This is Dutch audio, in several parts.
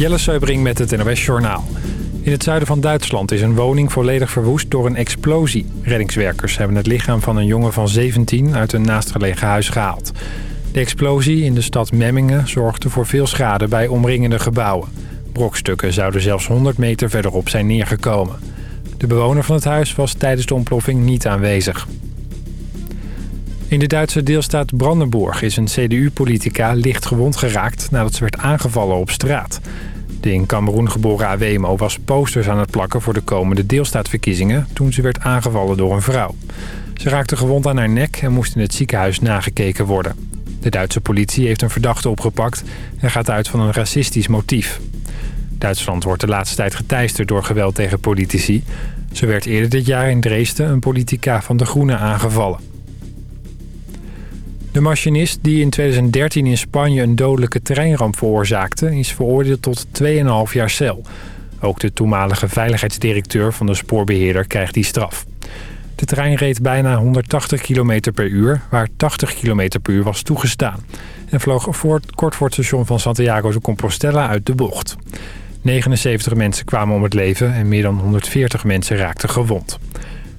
Jelle Seubring met het NOS Journaal. In het zuiden van Duitsland is een woning volledig verwoest door een explosie. Reddingswerkers hebben het lichaam van een jongen van 17 uit een naastgelegen huis gehaald. De explosie in de stad Memmingen zorgde voor veel schade bij omringende gebouwen. Brokstukken zouden zelfs 100 meter verderop zijn neergekomen. De bewoner van het huis was tijdens de ontploffing niet aanwezig. In de Duitse deelstaat Brandenburg is een CDU-politica licht gewond geraakt nadat ze werd aangevallen op straat. De in Cameroen geboren Awemo was posters aan het plakken voor de komende deelstaatverkiezingen toen ze werd aangevallen door een vrouw. Ze raakte gewond aan haar nek en moest in het ziekenhuis nagekeken worden. De Duitse politie heeft een verdachte opgepakt en gaat uit van een racistisch motief. Duitsland wordt de laatste tijd geteisterd door geweld tegen politici. Zo werd eerder dit jaar in Dresden een politica van de Groenen aangevallen. De machinist die in 2013 in Spanje een dodelijke treinramp veroorzaakte... is veroordeeld tot 2,5 jaar cel. Ook de toenmalige veiligheidsdirecteur van de spoorbeheerder krijgt die straf. De trein reed bijna 180 km per uur, waar 80 km per uur was toegestaan. En vloog kort voor het station van Santiago de Compostela uit de bocht. 79 mensen kwamen om het leven en meer dan 140 mensen raakten gewond.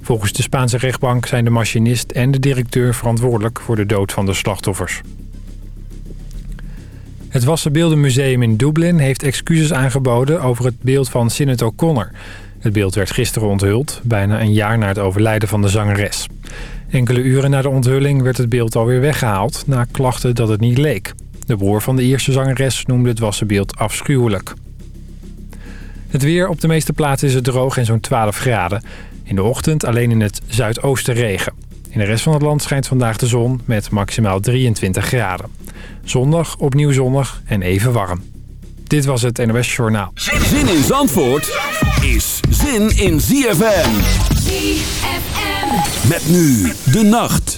Volgens de Spaanse rechtbank zijn de machinist en de directeur verantwoordelijk voor de dood van de slachtoffers. Het Wassenbeeldenmuseum in Dublin heeft excuses aangeboden over het beeld van Sinead O'Connor. Het beeld werd gisteren onthuld, bijna een jaar na het overlijden van de zangeres. Enkele uren na de onthulling werd het beeld alweer weggehaald... na klachten dat het niet leek. De broer van de eerste zangeres noemde het wassenbeeld afschuwelijk. Het weer op de meeste plaatsen is het droog en zo'n 12 graden. In de ochtend alleen in het zuidoosten regen. In de rest van het land schijnt vandaag de zon met maximaal 23 graden. Zondag opnieuw zonnig en even warm. Dit was het NOS Journaal. Zin in Zandvoort is zin in ZFM. ZFM. Met nu de nacht.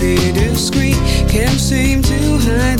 the discreet. Can't seem to hide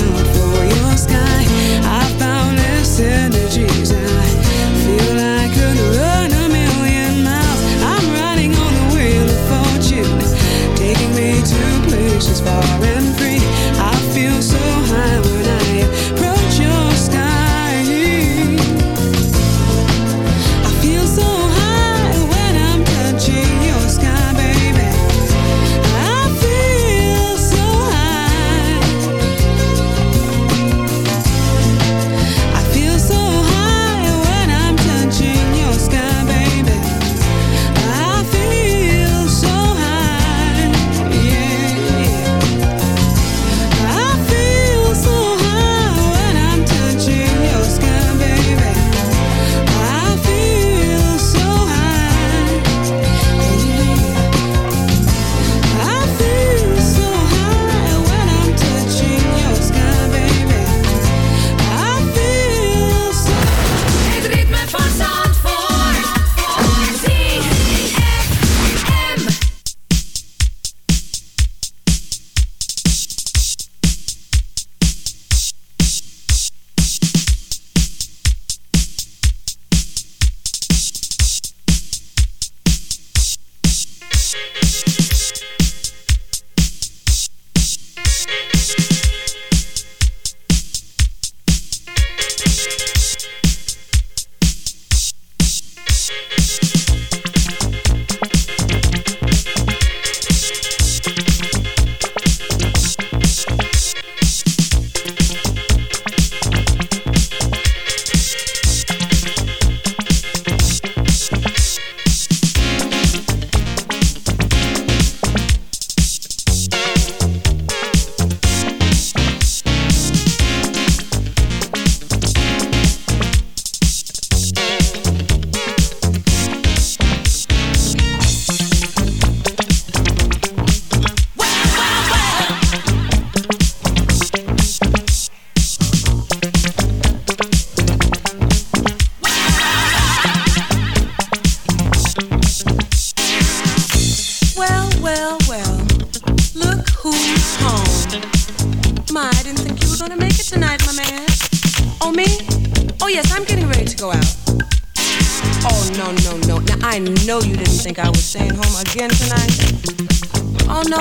stop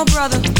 brother.